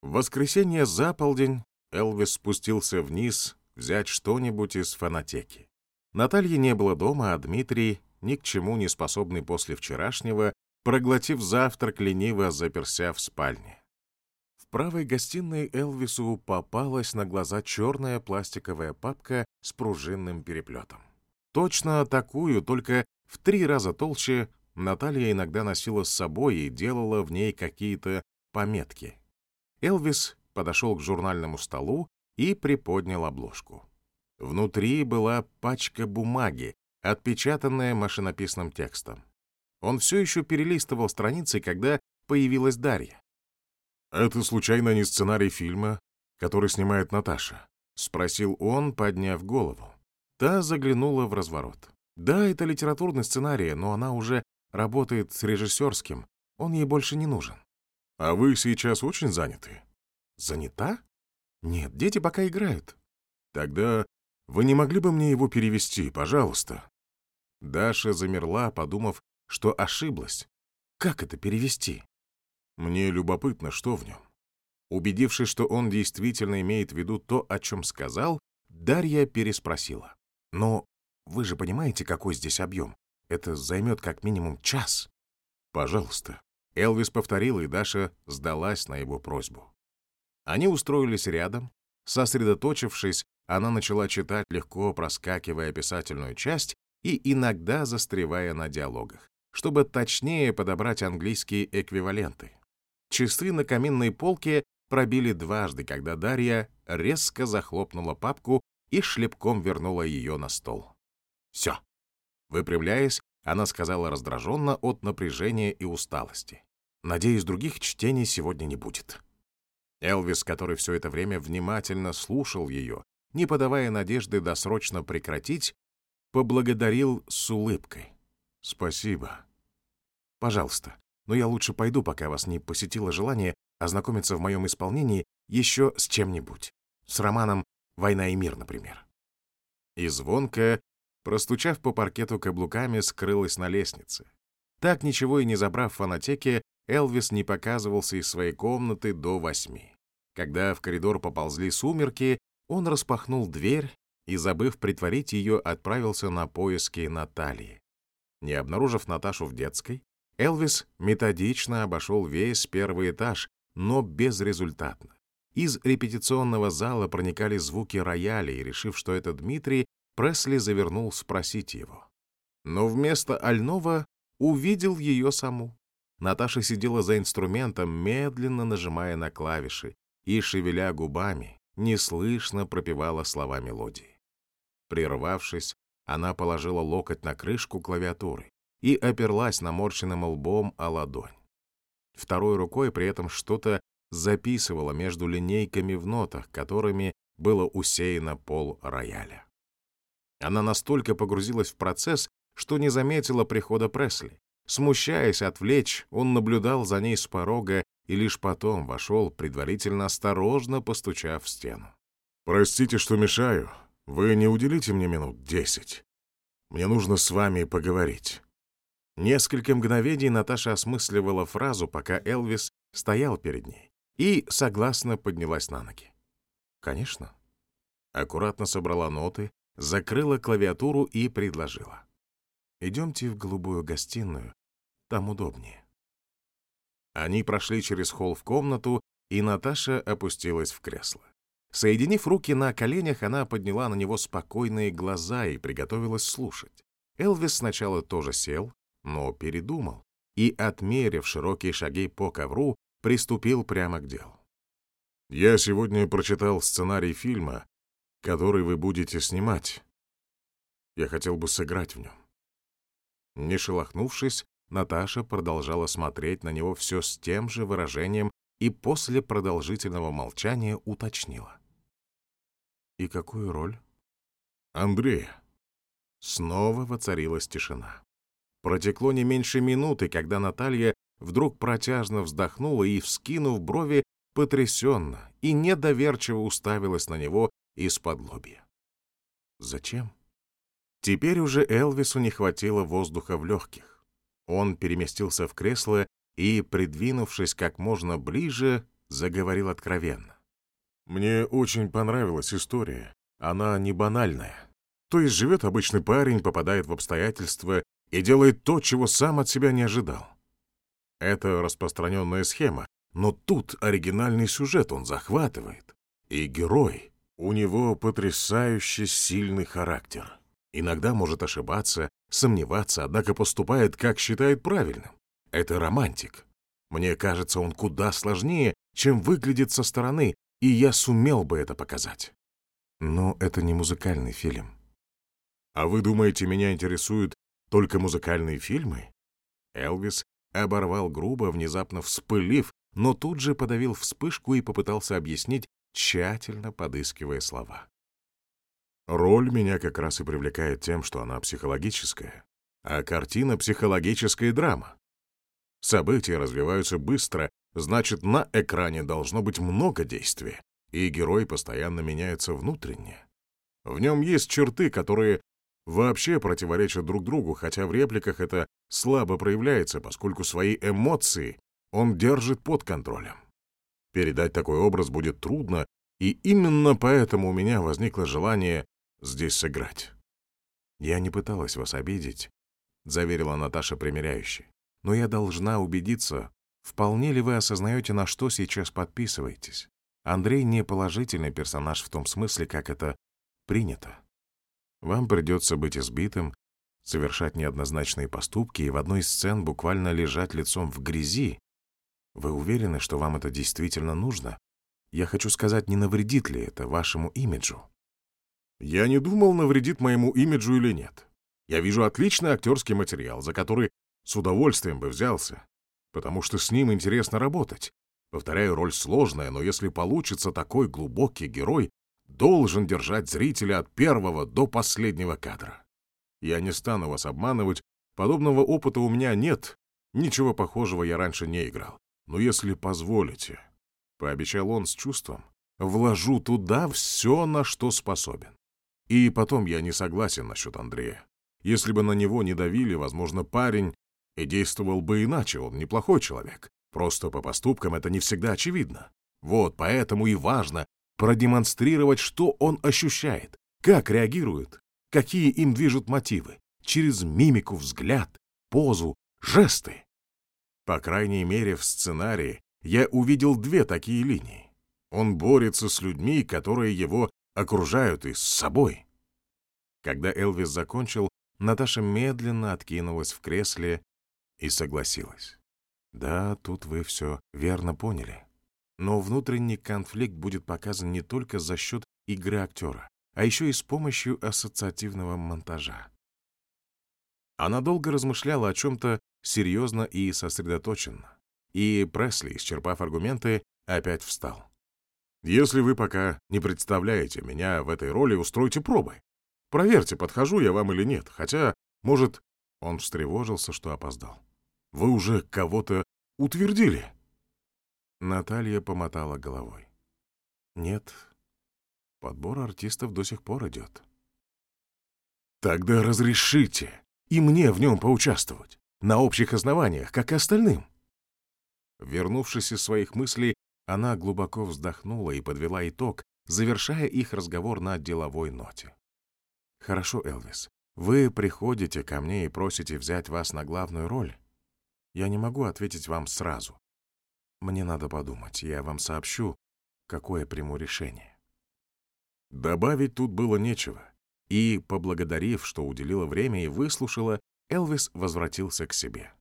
В воскресенье за полдень Элвис спустился вниз взять что-нибудь из фонотеки. Натальи не было дома, а Дмитрий, ни к чему не способный после вчерашнего, проглотив завтрак, лениво заперся в спальне. В правой гостиной Элвису попалась на глаза черная пластиковая папка с пружинным переплетом. Точно такую, только в три раза толще, Наталья иногда носила с собой и делала в ней какие-то пометки. Элвис подошел к журнальному столу и приподнял обложку. Внутри была пачка бумаги, отпечатанная машинописным текстом. Он все еще перелистывал страницы, когда появилась Дарья. «Это случайно не сценарий фильма, который снимает Наташа?» — спросил он, подняв голову. Та заглянула в разворот. «Да, это литературный сценарий, но она уже работает с режиссерским. Он ей больше не нужен». «А вы сейчас очень заняты?» «Занята? Нет, дети пока играют». «Тогда вы не могли бы мне его перевести, пожалуйста?» Даша замерла, подумав, что ошиблась. Как это перевести? Мне любопытно, что в нем. Убедившись, что он действительно имеет в виду то, о чем сказал, Дарья переспросила. «Но вы же понимаете, какой здесь объем? Это займет как минимум час». «Пожалуйста». Элвис повторил, и Даша сдалась на его просьбу. Они устроились рядом. Сосредоточившись, она начала читать, легко проскакивая описательную часть и иногда застревая на диалогах чтобы точнее подобрать английские эквиваленты. Часы на каминной полке пробили дважды, когда Дарья резко захлопнула папку и шлепком вернула ее на стол. «Все». Выпрямляясь, она сказала раздраженно от напряжения и усталости. «Надеюсь, других чтений сегодня не будет». Элвис, который все это время внимательно слушал ее, не подавая надежды досрочно прекратить, поблагодарил с улыбкой. «Спасибо. Пожалуйста, но я лучше пойду, пока вас не посетило желание ознакомиться в моем исполнении еще с чем-нибудь. С романом «Война и мир», например». И звонко, простучав по паркету каблуками, скрылась на лестнице. Так, ничего и не забрав в фонотеке, Элвис не показывался из своей комнаты до восьми. Когда в коридор поползли сумерки, он распахнул дверь и, забыв притворить ее, отправился на поиски Натальи. Не обнаружив Наташу в детской, Элвис методично обошел весь первый этаж, но безрезультатно. Из репетиционного зала проникали звуки рояля, и, решив, что это Дмитрий, Пресли завернул спросить его. Но вместо Альнова увидел ее саму. Наташа сидела за инструментом, медленно нажимая на клавиши, и, шевеля губами, неслышно пропевала слова мелодии. Прервавшись, она положила локоть на крышку клавиатуры и оперлась наморщенным лбом о ладонь. Второй рукой при этом что-то записывала между линейками в нотах, которыми было усеяно пол рояля. Она настолько погрузилась в процесс, что не заметила прихода Пресли. Смущаясь отвлечь, он наблюдал за ней с порога и лишь потом вошел, предварительно осторожно постучав в стену. «Простите, что мешаю», вы не уделите мне минут десять? Мне нужно с вами поговорить». Несколько мгновений Наташа осмысливала фразу, пока Элвис стоял перед ней, и согласно поднялась на ноги. «Конечно». Аккуратно собрала ноты, закрыла клавиатуру и предложила. «Идемте в голубую гостиную, там удобнее». Они прошли через холл в комнату, и Наташа опустилась в кресло. Соединив руки на коленях, она подняла на него спокойные глаза и приготовилась слушать. Элвис сначала тоже сел, но передумал и, отмерив широкие шаги по ковру, приступил прямо к делу. «Я сегодня прочитал сценарий фильма, который вы будете снимать. Я хотел бы сыграть в нем». Не шелохнувшись, Наташа продолжала смотреть на него все с тем же выражением и после продолжительного молчания уточнила. «И какую роль?» «Андрея». Снова воцарилась тишина. Протекло не меньше минуты, когда Наталья вдруг протяжно вздохнула и, вскинув брови, потрясенно и недоверчиво уставилась на него из-под лобья. «Зачем?» Теперь уже Элвису не хватило воздуха в легких. Он переместился в кресло и, придвинувшись как можно ближе, заговорил откровенно. «Мне очень понравилась история. Она не банальная. То есть живет обычный парень, попадает в обстоятельства и делает то, чего сам от себя не ожидал. Это распространенная схема, но тут оригинальный сюжет он захватывает. И герой, у него потрясающе сильный характер. Иногда может ошибаться, сомневаться, однако поступает, как считает правильным. Это романтик. Мне кажется, он куда сложнее, чем выглядит со стороны, и я сумел бы это показать. Но это не музыкальный фильм. А вы думаете, меня интересуют только музыкальные фильмы? Элвис оборвал грубо, внезапно вспылив, но тут же подавил вспышку и попытался объяснить, тщательно подыскивая слова. Роль меня как раз и привлекает тем, что она психологическая, а картина — психологическая драма. События развиваются быстро, значит, на экране должно быть много действия, и герой постоянно меняется внутренне. В нем есть черты, которые вообще противоречат друг другу, хотя в репликах это слабо проявляется, поскольку свои эмоции он держит под контролем. Передать такой образ будет трудно, и именно поэтому у меня возникло желание здесь сыграть. «Я не пыталась вас обидеть», — заверила Наташа примиряюще. «Но я должна убедиться, вполне ли вы осознаете, на что сейчас подписываетесь. Андрей не положительный персонаж в том смысле, как это принято. Вам придется быть избитым, совершать неоднозначные поступки и в одной из сцен буквально лежать лицом в грязи. Вы уверены, что вам это действительно нужно? Я хочу сказать, не навредит ли это вашему имиджу? Я не думал, навредит моему имиджу или нет. Я вижу отличный актерский материал, за который с удовольствием бы взялся, потому что с ним интересно работать. Повторяю, роль сложная, но если получится такой глубокий герой, должен держать зрителя от первого до последнего кадра. Я не стану вас обманывать, подобного опыта у меня нет, ничего похожего я раньше не играл. Но если позволите, — пообещал он с чувством, — вложу туда все, на что способен. И потом я не согласен насчет Андрея. Если бы на него не давили, возможно, парень и действовал бы иначе, он неплохой человек. Просто по поступкам это не всегда очевидно. Вот поэтому и важно продемонстрировать, что он ощущает, как реагирует, какие им движут мотивы, через мимику, взгляд, позу, жесты. По крайней мере, в сценарии я увидел две такие линии. Он борется с людьми, которые его окружают, и с собой. Когда Элвис закончил, Наташа медленно откинулась в кресле и согласилась. «Да, тут вы все верно поняли. Но внутренний конфликт будет показан не только за счет игры актера, а еще и с помощью ассоциативного монтажа. Она долго размышляла о чем-то серьезно и сосредоточенно. И Пресли, исчерпав аргументы, опять встал. «Если вы пока не представляете меня в этой роли, устройте пробы. Проверьте, подхожу я вам или нет. Хотя, может...» Он встревожился, что опоздал. «Вы уже кого-то утвердили?» Наталья помотала головой. «Нет, подбор артистов до сих пор идет». «Тогда разрешите и мне в нем поучаствовать, на общих основаниях, как и остальным». Вернувшись из своих мыслей, она глубоко вздохнула и подвела итог, завершая их разговор на деловой ноте. «Хорошо, Элвис, вы приходите ко мне и просите взять вас на главную роль. Я не могу ответить вам сразу. Мне надо подумать, я вам сообщу, какое приму решение. Добавить тут было нечего. И, поблагодарив, что уделила время и выслушала, Элвис возвратился к себе.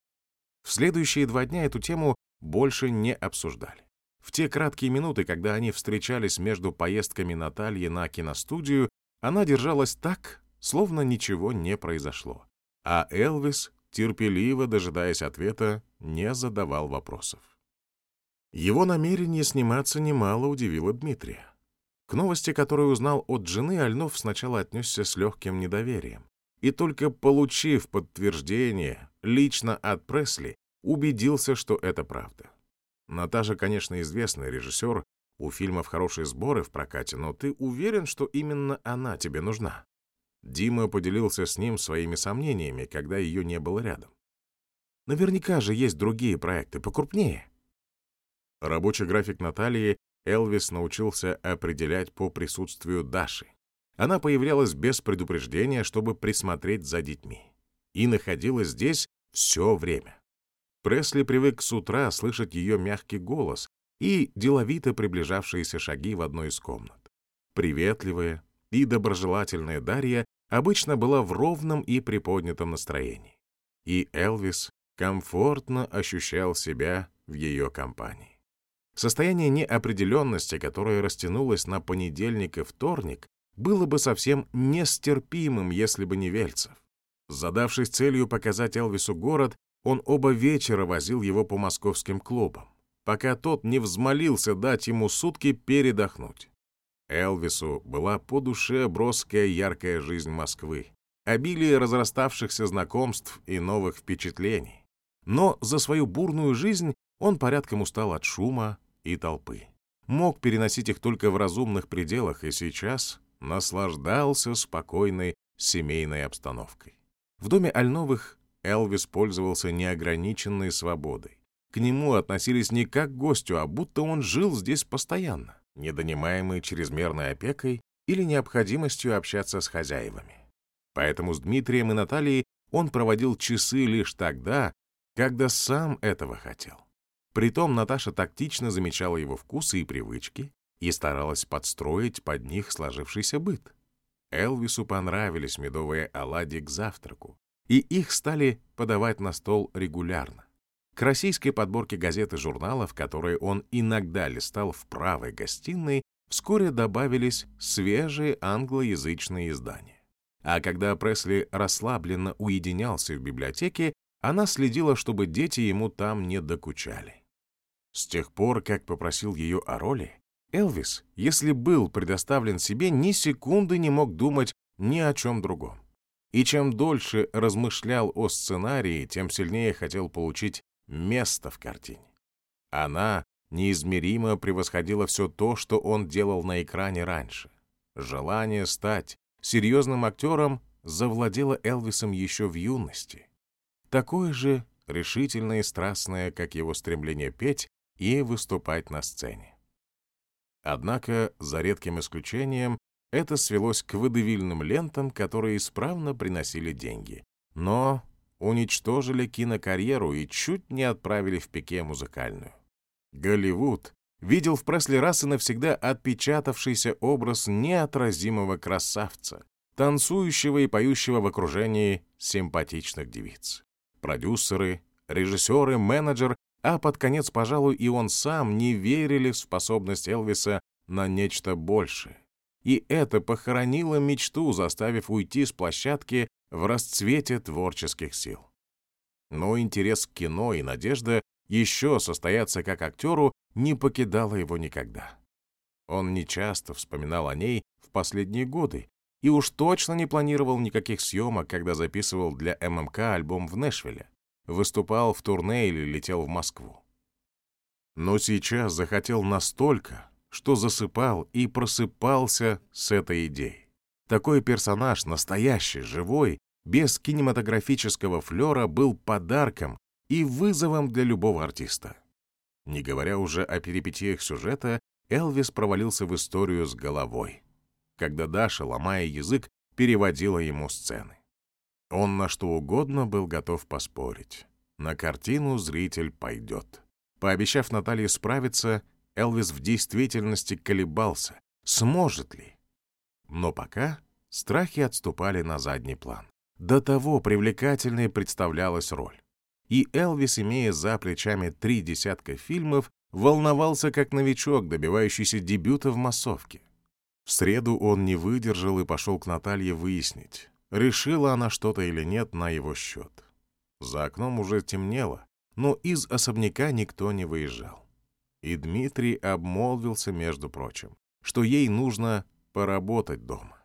В следующие два дня эту тему больше не обсуждали. В те краткие минуты, когда они встречались между поездками Натальи на киностудию, она держалась так, словно ничего не произошло. А Элвис, терпеливо дожидаясь ответа, не задавал вопросов. Его намерение сниматься немало удивило Дмитрия. К новости, которую узнал от жены, Альнов сначала отнесся с легким недоверием. И только получив подтверждение лично от Пресли, убедился, что это правда. Наташа, конечно, известный режиссер, у фильмов хорошие сборы в прокате, но ты уверен, что именно она тебе нужна? Дима поделился с ним своими сомнениями, когда ее не было рядом. Наверняка же есть другие проекты покрупнее. Рабочий график Натальи Элвис научился определять по присутствию Даши. Она появлялась без предупреждения, чтобы присмотреть за детьми. И находилась здесь все время. Пресли привык с утра слышать ее мягкий голос и деловито приближавшиеся шаги в одной из комнат. Приветливая и доброжелательная Дарья обычно была в ровном и приподнятом настроении. И Элвис комфортно ощущал себя в ее компании. Состояние неопределенности, которое растянулось на понедельник и вторник, было бы совсем нестерпимым, если бы не Вельцев. Задавшись целью показать Элвису город, он оба вечера возил его по московским клубам, пока тот не взмолился дать ему сутки передохнуть. Элвису была по душе броская яркая жизнь Москвы, обилие разраставшихся знакомств и новых впечатлений. Но за свою бурную жизнь он порядком устал от шума, и толпы. Мог переносить их только в разумных пределах и сейчас наслаждался спокойной семейной обстановкой. В доме Альновых Элвис пользовался неограниченной свободой. К нему относились не как к гостю, а будто он жил здесь постоянно, недонимаемый чрезмерной опекой или необходимостью общаться с хозяевами. Поэтому с Дмитрием и Натальей он проводил часы лишь тогда, когда сам этого хотел. Притом Наташа тактично замечала его вкусы и привычки и старалась подстроить под них сложившийся быт. Элвису понравились медовые оладьи к завтраку, и их стали подавать на стол регулярно. К российской подборке газет и журналов, которые он иногда листал в правой гостиной, вскоре добавились свежие англоязычные издания. А когда Пресли расслабленно уединялся в библиотеке, она следила, чтобы дети ему там не докучали. С тех пор, как попросил ее о роли, Элвис, если был предоставлен себе, ни секунды не мог думать ни о чем другом. И чем дольше размышлял о сценарии, тем сильнее хотел получить место в картине. Она неизмеримо превосходила все то, что он делал на экране раньше. Желание стать серьезным актером завладело Элвисом еще в юности. Такое же решительное и страстное, как его стремление петь, и выступать на сцене. Однако, за редким исключением, это свелось к выдавильным лентам, которые исправно приносили деньги, но уничтожили кинокарьеру и чуть не отправили в пике музыкальную. Голливуд видел в Пресли раз и навсегда отпечатавшийся образ неотразимого красавца, танцующего и поющего в окружении симпатичных девиц. Продюсеры, режиссеры, менеджер а под конец, пожалуй, и он сам не верили в способность Элвиса на нечто большее. И это похоронило мечту, заставив уйти с площадки в расцвете творческих сил. Но интерес к кино и надежда еще состояться как актеру не покидала его никогда. Он нечасто вспоминал о ней в последние годы и уж точно не планировал никаких съемок, когда записывал для ММК альбом в Нэшвилле выступал в турне или летел в Москву. Но сейчас захотел настолько, что засыпал и просыпался с этой идеей. Такой персонаж, настоящий, живой, без кинематографического флера, был подарком и вызовом для любого артиста. Не говоря уже о перипетиях сюжета, Элвис провалился в историю с головой, когда Даша, ломая язык, переводила ему сцены. Он на что угодно был готов поспорить. На картину зритель пойдет. Пообещав Наталье справиться, Элвис в действительности колебался, сможет ли. Но пока страхи отступали на задний план. До того привлекательной представлялась роль. И Элвис, имея за плечами три десятка фильмов, волновался как новичок, добивающийся дебюта в массовке. В среду он не выдержал и пошел к Наталье выяснить, решила она что-то или нет на его счет. За окном уже темнело, но из особняка никто не выезжал. И Дмитрий обмолвился, между прочим, что ей нужно поработать дома.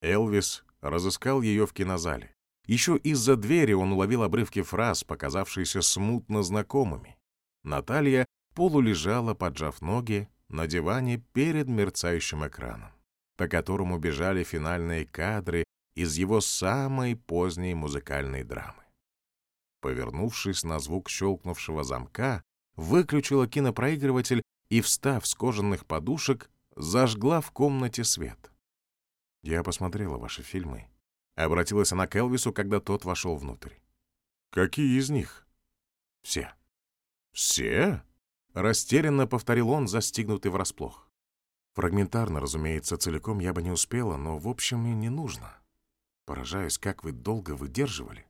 Элвис разыскал ее в кинозале. Еще из-за двери он уловил обрывки фраз, показавшиеся смутно знакомыми. Наталья полулежала, поджав ноги, на диване перед мерцающим экраном, по которому бежали финальные кадры из его самой поздней музыкальной драмы. Повернувшись на звук щелкнувшего замка, выключила кинопроигрыватель и, встав с кожаных подушек, зажгла в комнате свет. «Я посмотрела ваши фильмы», — обратилась она к Элвису, когда тот вошел внутрь. «Какие из них?» «Все». «Все?» — растерянно повторил он, застигнутый врасплох. Фрагментарно, разумеется, целиком я бы не успела, но, в общем, и не нужно. Поражаюсь, как вы долго выдерживали.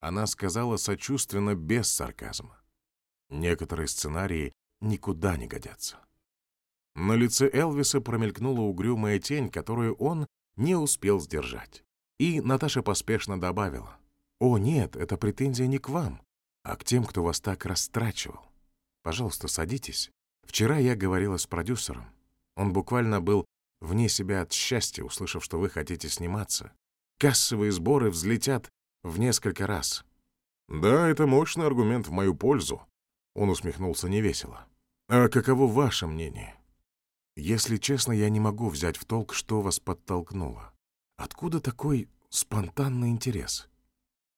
Она сказала сочувственно, без сарказма. Некоторые сценарии никуда не годятся. На лице Элвиса промелькнула угрюмая тень, которую он не успел сдержать. И Наташа поспешно добавила. «О, нет, эта претензия не к вам, а к тем, кто вас так растрачивал. Пожалуйста, садитесь. Вчера я говорила с продюсером. Он буквально был вне себя от счастья, услышав, что вы хотите сниматься. Кассовые сборы взлетят в несколько раз. «Да, это мощный аргумент в мою пользу», — он усмехнулся невесело. «А каково ваше мнение?» «Если честно, я не могу взять в толк, что вас подтолкнуло. Откуда такой спонтанный интерес?»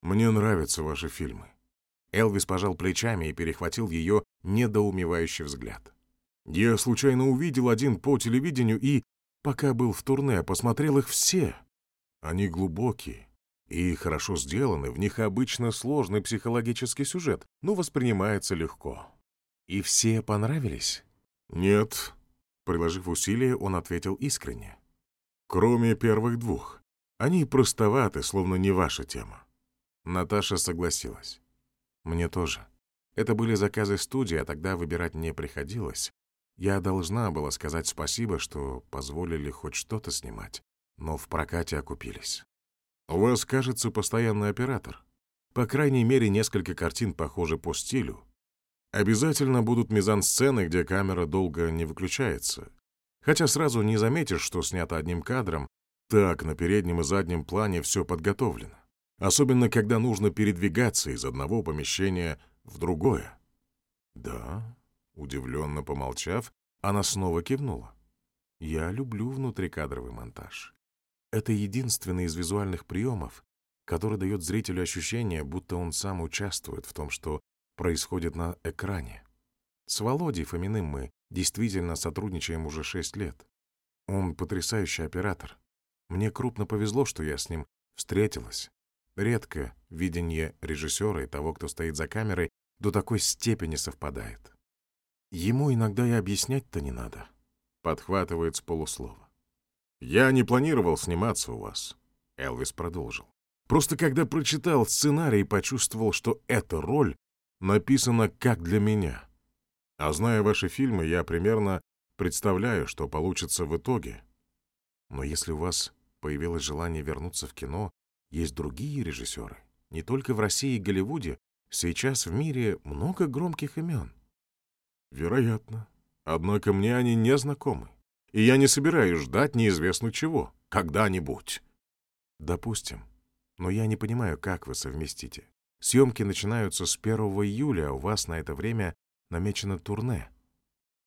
«Мне нравятся ваши фильмы». Элвис пожал плечами и перехватил ее недоумевающий взгляд. «Я случайно увидел один по телевидению и, пока был в турне, посмотрел их все. Они глубокие, и хорошо сделаны, в них обычно сложный психологический сюжет, но воспринимается легко. И все понравились? Нет. Приложив усилия, он ответил искренне. Кроме первых двух. Они простоваты, словно не ваша тема. Наташа согласилась. Мне тоже. Это были заказы студии, а тогда выбирать не приходилось. Я должна была сказать спасибо, что позволили хоть что-то снимать, но в прокате окупились. У вас, кажется, постоянный оператор. По крайней мере, несколько картин похожи по стилю. Обязательно будут мизансцены, где камера долго не выключается. Хотя сразу не заметишь, что снято одним кадром, так на переднем и заднем плане все подготовлено. Особенно, когда нужно передвигаться из одного помещения в другое. Да, удивленно помолчав, она снова кивнула. Я люблю внутрикадровый монтаж. Это единственный из визуальных приемов, который дает зрителю ощущение, будто он сам участвует в том, что происходит на экране. С Володей Фоминым мы действительно сотрудничаем уже шесть лет. Он потрясающий оператор. Мне крупно повезло, что я с ним встретилась. Редко видение режиссера и того, кто стоит за камерой, до такой степени совпадает. Ему иногда и объяснять-то не надо. Подхватывает с полуслова. «Я не планировал сниматься у вас», — Элвис продолжил. «Просто когда прочитал сценарий, почувствовал, что эта роль написана как для меня. А зная ваши фильмы, я примерно представляю, что получится в итоге. Но если у вас появилось желание вернуться в кино, есть другие режиссеры. Не только в России и Голливуде. Сейчас в мире много громких имен. Вероятно. Однако мне они не знакомы и я не собираюсь ждать неизвестно чего, когда-нибудь. Допустим. Но я не понимаю, как вы совместите. Съемки начинаются с 1 июля, а у вас на это время намечено турне.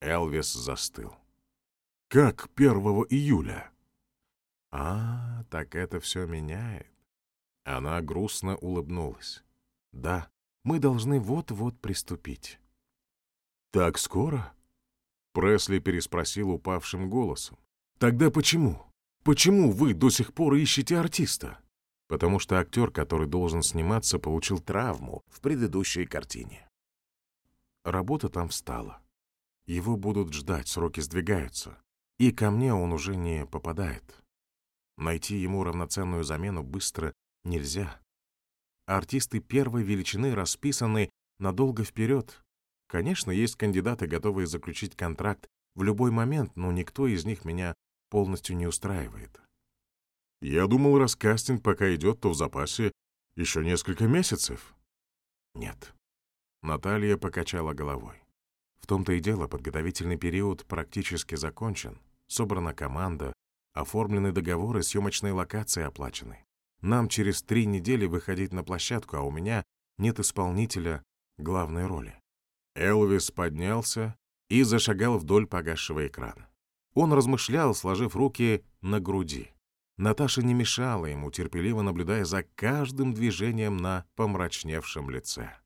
Элвис застыл. Как 1 июля? А, так это все меняет. Она грустно улыбнулась. Да, мы должны вот-вот приступить. Так скоро? Пресли переспросил упавшим голосом. «Тогда почему? Почему вы до сих пор ищете артиста?» «Потому что актер, который должен сниматься, получил травму в предыдущей картине». Работа там встала. Его будут ждать, сроки сдвигаются. И ко мне он уже не попадает. Найти ему равноценную замену быстро нельзя. Артисты первой величины расписаны надолго вперед, Конечно, есть кандидаты, готовые заключить контракт в любой момент, но никто из них меня полностью не устраивает. Я думал, раз кастинг пока идет, то в запасе еще несколько месяцев. Нет. Наталья покачала головой. В том-то и дело, подготовительный период практически закончен. Собрана команда, оформлены договоры, съемочные локации оплачены. Нам через три недели выходить на площадку, а у меня нет исполнителя главной роли. Элвис поднялся и зашагал вдоль погасшего экрана. Он размышлял, сложив руки на груди. Наташа не мешала ему, терпеливо наблюдая за каждым движением на помрачневшем лице.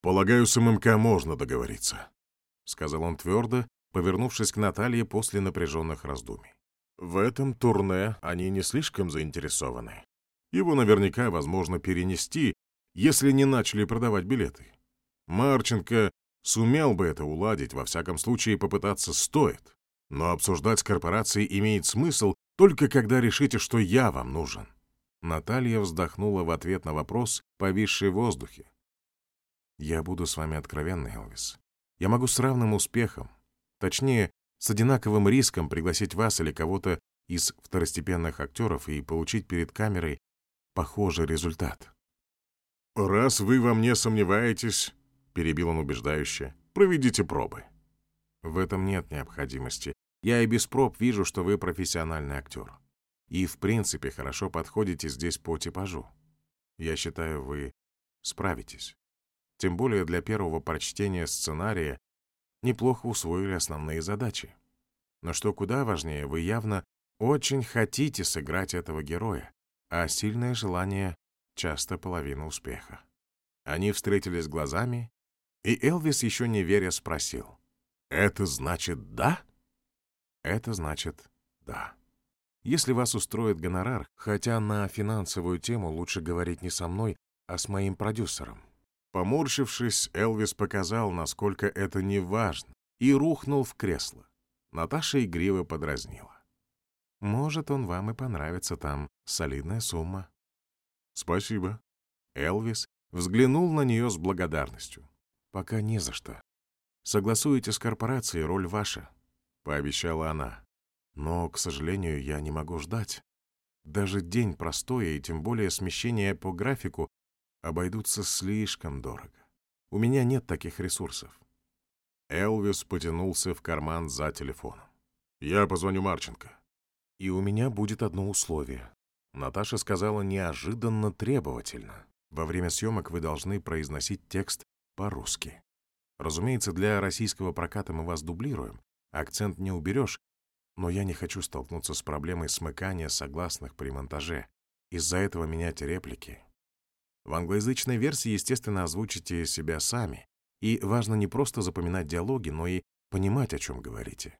«Полагаю, с ММК можно договориться», — сказал он твердо, повернувшись к Наталье после напряженных раздумий. «В этом турне они не слишком заинтересованы. Его наверняка возможно перенести, если не начали продавать билеты. Марченко сумел бы это уладить, во всяком случае попытаться стоит. Но обсуждать с корпорацией имеет смысл только когда решите, что я вам нужен. Наталья вздохнула в ответ на вопрос, повисший в воздухе. «Я буду с вами откровенный, Элвис. Я могу с равным успехом, точнее, с одинаковым риском пригласить вас или кого-то из второстепенных актеров и получить перед камерой похожий результат. «Раз вы во мне сомневаетесь, — перебил он убеждающе, — проведите пробы». «В этом нет необходимости. Я и без проб вижу, что вы профессиональный актер. И, в принципе, хорошо подходите здесь по типажу. Я считаю, вы справитесь. Тем более для первого прочтения сценария неплохо усвоили основные задачи. Но что куда важнее, вы явно очень хотите сыграть этого героя, а сильное желание — часто половина успеха. Они встретились глазами, и Элвис, еще не веря, спросил. «Это значит да?» «Это значит да. Если вас устроит гонорар, хотя на финансовую тему лучше говорить не со мной, а с моим продюсером». Поморщившись, Элвис показал, насколько это не важно, и рухнул в кресло. Наташа игриво подразнила. Может, он вам и понравится там. Солидная сумма. Спасибо. Элвис взглянул на нее с благодарностью. Пока не за что. Согласуете с корпорацией, роль ваша, пообещала она. Но, к сожалению, я не могу ждать. Даже день простой и тем более смещение по графику обойдутся слишком дорого. У меня нет таких ресурсов. Элвис потянулся в карман за телефоном. «Я позвоню Марченко». И у меня будет одно условие. Наташа сказала неожиданно требовательно. Во время съемок вы должны произносить текст по-русски. Разумеется, для российского проката мы вас дублируем. Акцент не уберешь, но я не хочу столкнуться с проблемой смыкания согласных при монтаже. Из-за этого менять реплики. В англоязычной версии, естественно, озвучите себя сами. И важно не просто запоминать диалоги, но и понимать, о чем говорите.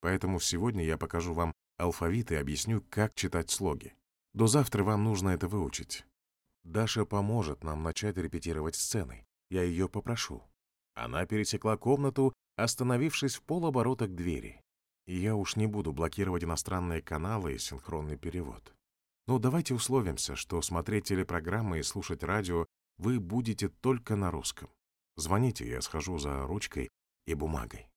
Поэтому сегодня я покажу вам алфавит и объясню, как читать слоги. До завтра вам нужно это выучить. Даша поможет нам начать репетировать сцены. Я ее попрошу. Она пересекла комнату, остановившись в полоборота к двери. Я уж не буду блокировать иностранные каналы и синхронный перевод. Но давайте условимся, что смотреть телепрограммы и слушать радио вы будете только на русском. Звоните, я схожу за ручкой и бумагой.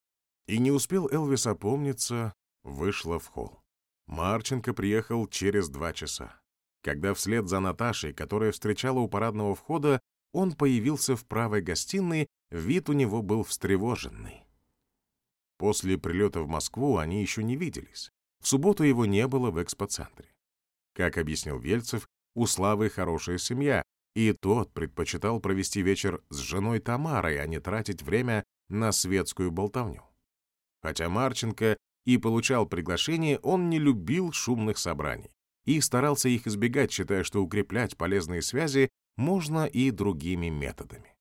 И не успел Элвис опомниться, вышла в холл. Марченко приехал через два часа. Когда вслед за Наташей, которая встречала у парадного входа, он появился в правой гостиной, вид у него был встревоженный. После прилета в Москву они еще не виделись. В субботу его не было в экспоцентре. Как объяснил Вельцев, у Славы хорошая семья, и тот предпочитал провести вечер с женой Тамарой, а не тратить время на светскую болтовню. Хотя Марченко и получал приглашение, он не любил шумных собраний и старался их избегать, считая, что укреплять полезные связи можно и другими методами.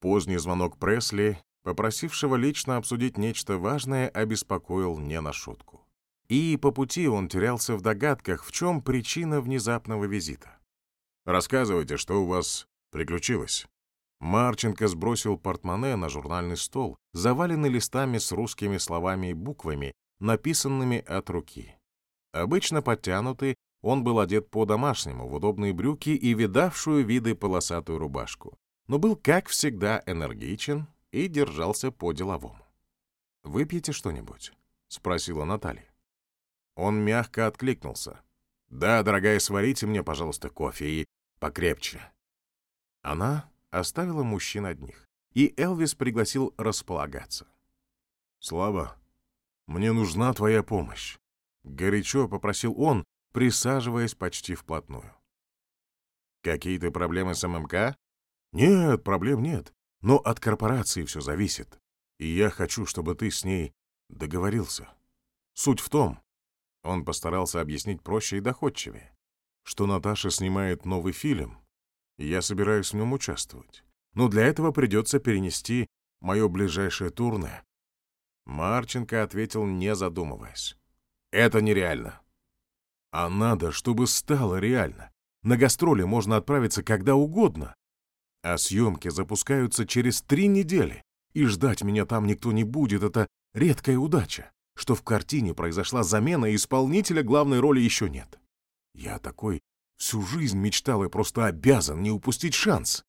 Поздний звонок Пресли, попросившего лично обсудить нечто важное, обеспокоил не на шутку. И по пути он терялся в догадках, в чем причина внезапного визита. «Рассказывайте, что у вас приключилось?» Марченко сбросил портмоне на журнальный стол, заваленный листами с русскими словами и буквами, написанными от руки. Обычно подтянутый, он был одет по-домашнему, в удобные брюки и видавшую виды полосатую рубашку, но был, как всегда, энергичен и держался по-деловому. «Выпьете что-нибудь?» — спросила Наталья. Он мягко откликнулся. «Да, дорогая, сварите мне, пожалуйста, кофе и покрепче». Она оставила мужчин одних, и Элвис пригласил располагаться. «Слава, мне нужна твоя помощь», — горячо попросил он, присаживаясь почти вплотную. «Какие-то проблемы с ММК?» «Нет, проблем нет, но от корпорации все зависит, и я хочу, чтобы ты с ней договорился. Суть в том, он постарался объяснить проще и доходчивее, что Наташа снимает новый фильм, и я собираюсь в нем участвовать. но для этого придется перенести мое ближайшее турне. Марченко ответил, не задумываясь. Это нереально. А надо, чтобы стало реально. На гастроли можно отправиться когда угодно. А съемки запускаются через три недели. И ждать меня там никто не будет. Это редкая удача, что в картине произошла замена, и исполнителя главной роли еще нет. Я такой всю жизнь мечтал и просто обязан не упустить шанс.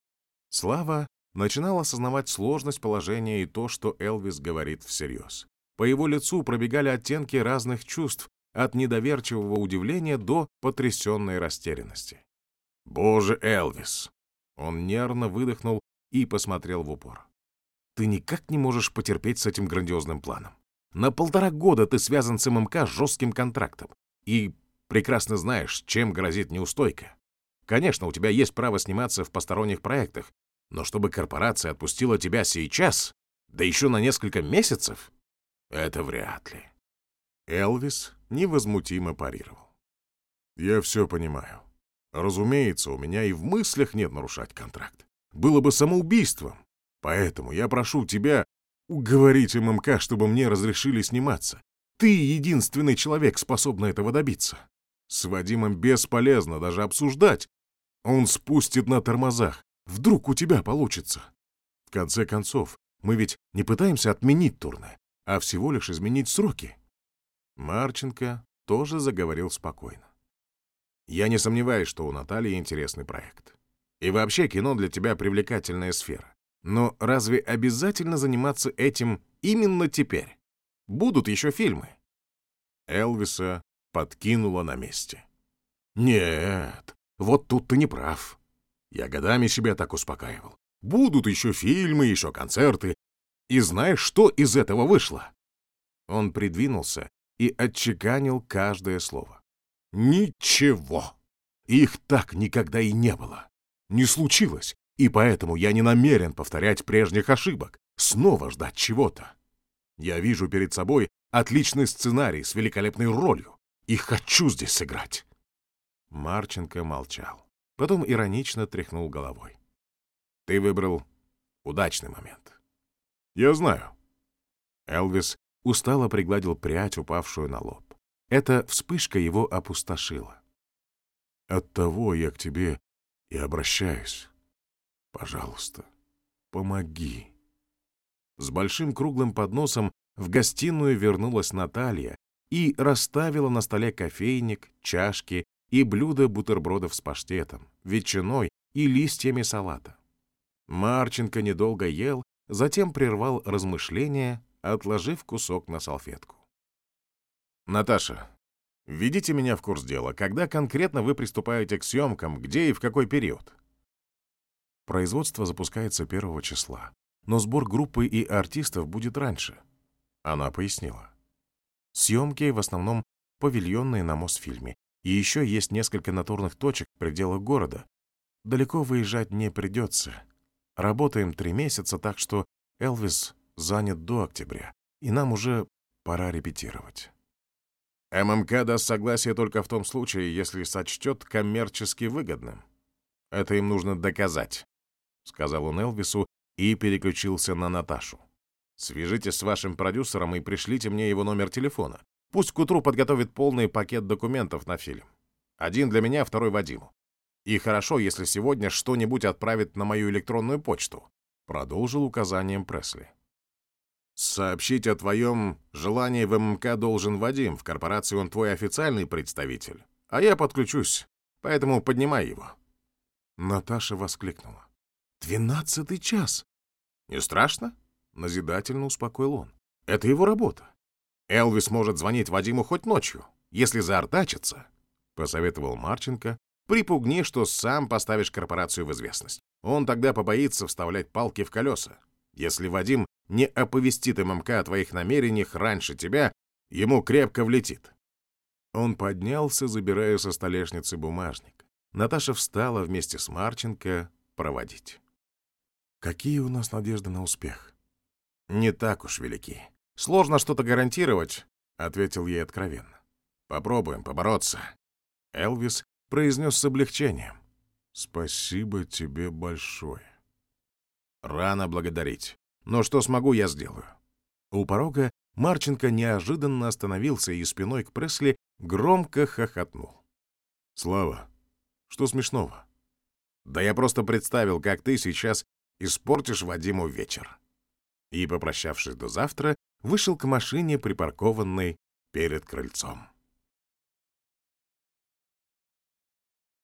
Слава начинал осознавать сложность положения и то, что Элвис говорит всерьез. По его лицу пробегали оттенки разных чувств, от недоверчивого удивления до потрясенной растерянности. «Боже, Элвис!» Он нервно выдохнул и посмотрел в упор. «Ты никак не можешь потерпеть с этим грандиозным планом. На полтора года ты связан с ММК жестким контрактом и прекрасно знаешь, чем грозит неустойка. Конечно, у тебя есть право сниматься в посторонних проектах, но чтобы корпорация отпустила тебя сейчас, да еще на несколько месяцев, это вряд ли. Элвис невозмутимо парировал. Я все понимаю. Разумеется, у меня и в мыслях нет нарушать контракт. Было бы самоубийством. Поэтому я прошу тебя уговорить ММК, чтобы мне разрешили сниматься. Ты единственный человек, способный этого добиться. С Вадимом бесполезно даже обсуждать. Он спустит на тормозах. Вдруг у тебя получится. В конце концов, мы ведь не пытаемся отменить турне, а всего лишь изменить сроки. Марченко тоже заговорил спокойно. Я не сомневаюсь, что у Натальи интересный проект. И вообще кино для тебя привлекательная сфера. Но разве обязательно заниматься этим именно теперь? Будут еще фильмы. Элвиса подкинула на месте. Нет, вот тут ты не прав. Я годами себя так успокаивал. Будут еще фильмы, еще концерты. И знаешь, что из этого вышло? Он придвинулся и отчеканил каждое слово. Ничего. Их так никогда и не было. Не случилось, и поэтому я не намерен повторять прежних ошибок, снова ждать чего-то. Я вижу перед собой отличный сценарий с великолепной ролью и хочу здесь сыграть. Марченко молчал. Потом иронично тряхнул головой. «Ты выбрал удачный момент». «Я знаю». Элвис устало пригладил прядь, упавшую на лоб. Эта вспышка его опустошила. «Оттого я к тебе и обращаюсь. Пожалуйста, помоги». С большим круглым подносом в гостиную вернулась Наталья и расставила на столе кофейник, чашки и блюдо бутербродов с паштетом, ветчиной и листьями салата. Марченко недолго ел, затем прервал размышления, отложив кусок на салфетку. «Наташа, введите меня в курс дела. Когда конкретно вы приступаете к съемкам, где и в какой период?» Производство запускается первого числа, но сбор группы и артистов будет раньше. Она пояснила. Съемки в основном павильонные на Мосфильме и еще есть несколько натурных точек в пределах города. Далеко выезжать не придется. Работаем три месяца, так что Элвис занят до октября, и нам уже пора репетировать. ММК даст согласие только в том случае, если сочтет коммерчески выгодным. Это им нужно доказать, — сказал он Элвису и переключился на Наташу. Свяжитесь с вашим продюсером и пришлите мне его номер телефона. Пусть к утру подготовит полный пакет документов на фильм. Один для меня, второй Вадиму. И хорошо, если сегодня что-нибудь отправит на мою электронную почту. Продолжил указанием Пресли. Сообщить о твоем желании в ММК должен Вадим. В корпорации он твой официальный представитель. А я подключусь, поэтому поднимай его. Наташа воскликнула. «Двенадцатый час!» «Не страшно?» — назидательно успокоил он. «Это его работа. Элвис может звонить Вадиму хоть ночью, если заортачится, — посоветовал Марченко, — припугни, что сам поставишь корпорацию в известность. Он тогда побоится вставлять палки в колеса. Если Вадим не оповестит ММК о твоих намерениях раньше тебя, ему крепко влетит. Он поднялся, забирая со столешницы бумажник. Наташа встала вместе с Марченко проводить. Какие у нас надежды на успех? Не так уж велики. «Сложно что-то гарантировать», — ответил ей откровенно. «Попробуем побороться». Элвис произнес с облегчением. «Спасибо тебе большое». Рано благодарить. Но что смогу, я сделаю. У порога Марченко неожиданно остановился и спиной к Пресли громко хохотнул. «Слава, что смешного?» «Да я просто представил, как ты сейчас испортишь Вадиму вечер». И, попрощавшись до завтра, вышел к машине, припаркованной перед крыльцом.